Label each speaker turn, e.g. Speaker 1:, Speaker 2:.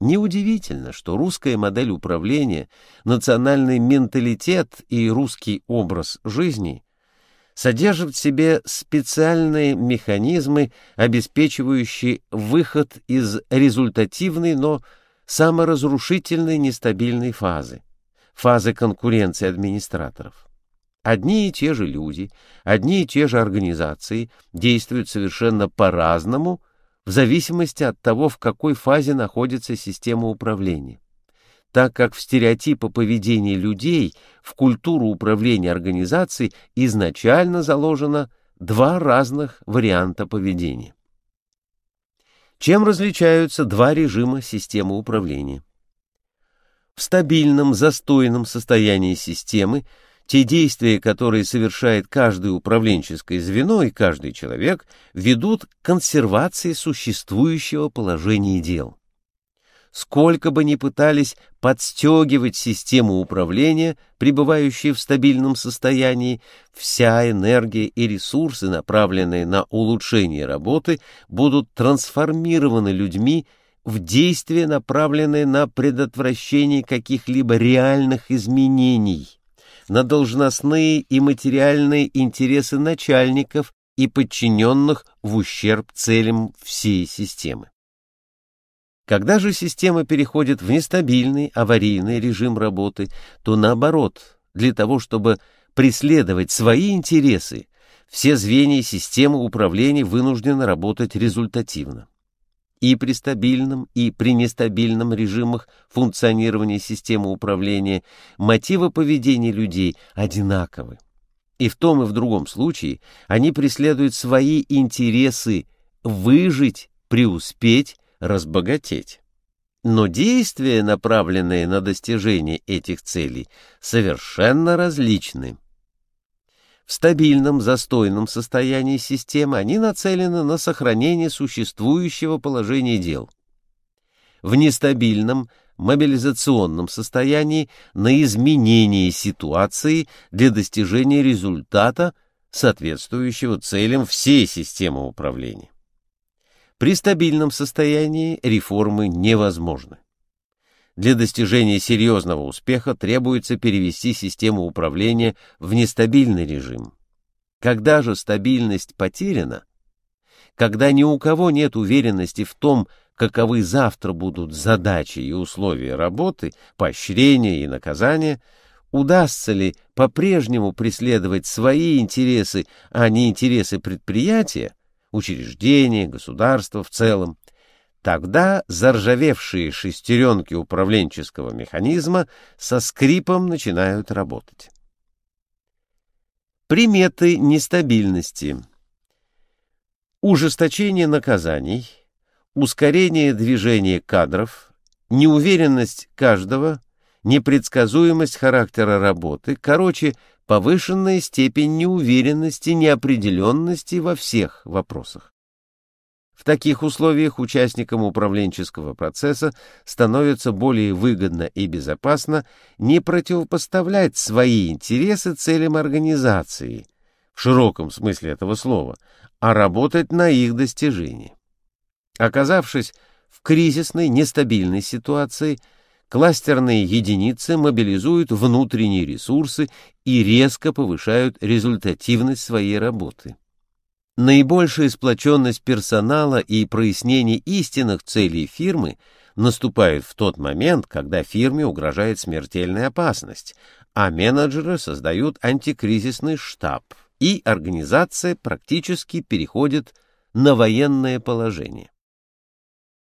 Speaker 1: Неудивительно, что русская модель управления, национальный менталитет и русский образ жизни содержат в себе специальные механизмы, обеспечивающие выход из результативной, но саморазрушительной нестабильной фазы, фазы конкуренции администраторов. Одни и те же люди, одни и те же организации действуют совершенно по-разному в зависимости от того, в какой фазе находится система управления. Так как в стереотипы поведения людей, в культуру управления организацией изначально заложено два разных варианта поведения. Чем различаются два режима системы управления? В стабильном, застойном состоянии системы те действия, которые совершает каждое управленческое звено и каждый человек, ведут к консервации существующего положения дел. Сколько бы ни пытались подстегивать систему управления, пребывающие в стабильном состоянии, вся энергия и ресурсы, направленные на улучшение работы, будут трансформированы людьми в действия, направленные на предотвращение каких-либо реальных изменений на должностные и материальные интересы начальников и подчиненных в ущерб целям всей системы. Когда же система переходит в нестабильный аварийный режим работы, то наоборот, для того, чтобы преследовать свои интересы, все звенья системы управления вынуждены работать результативно и при стабильном, и при нестабильном режимах функционирования системы управления мотивы поведения людей одинаковы. И в том и в другом случае они преследуют свои интересы выжить, преуспеть, разбогатеть. Но действия, направленные на достижение этих целей, совершенно различны. В стабильном застойном состоянии системы они нацелены на сохранение существующего положения дел. В нестабильном мобилизационном состоянии на изменение ситуации для достижения результата, соответствующего целям всей системы управления. При стабильном состоянии реформы невозможны. Для достижения серьезного успеха требуется перевести систему управления в нестабильный режим. Когда же стабильность потеряна, когда ни у кого нет уверенности в том, каковы завтра будут задачи и условия работы, поощрения и наказания, удастся ли по-прежнему преследовать свои интересы, а не интересы предприятия, учреждения, государства в целом, Тогда заржавевшие шестеренки управленческого механизма со скрипом начинают работать. Приметы нестабильности. Ужесточение наказаний, ускорение движения кадров, неуверенность каждого, непредсказуемость характера работы, короче, повышенная степень неуверенности, неопределенности во всех вопросах. В таких условиях участникам управленческого процесса становится более выгодно и безопасно не противопоставлять свои интересы целям организации, в широком смысле этого слова, а работать на их достижение. Оказавшись в кризисной, нестабильной ситуации, кластерные единицы мобилизуют внутренние ресурсы и резко повышают результативность своей работы. Наибольшая сплоченность персонала и прояснение истинных целей фирмы наступает в тот момент, когда фирме угрожает смертельная опасность, а менеджеры создают антикризисный штаб, и организация практически переходит на военное положение.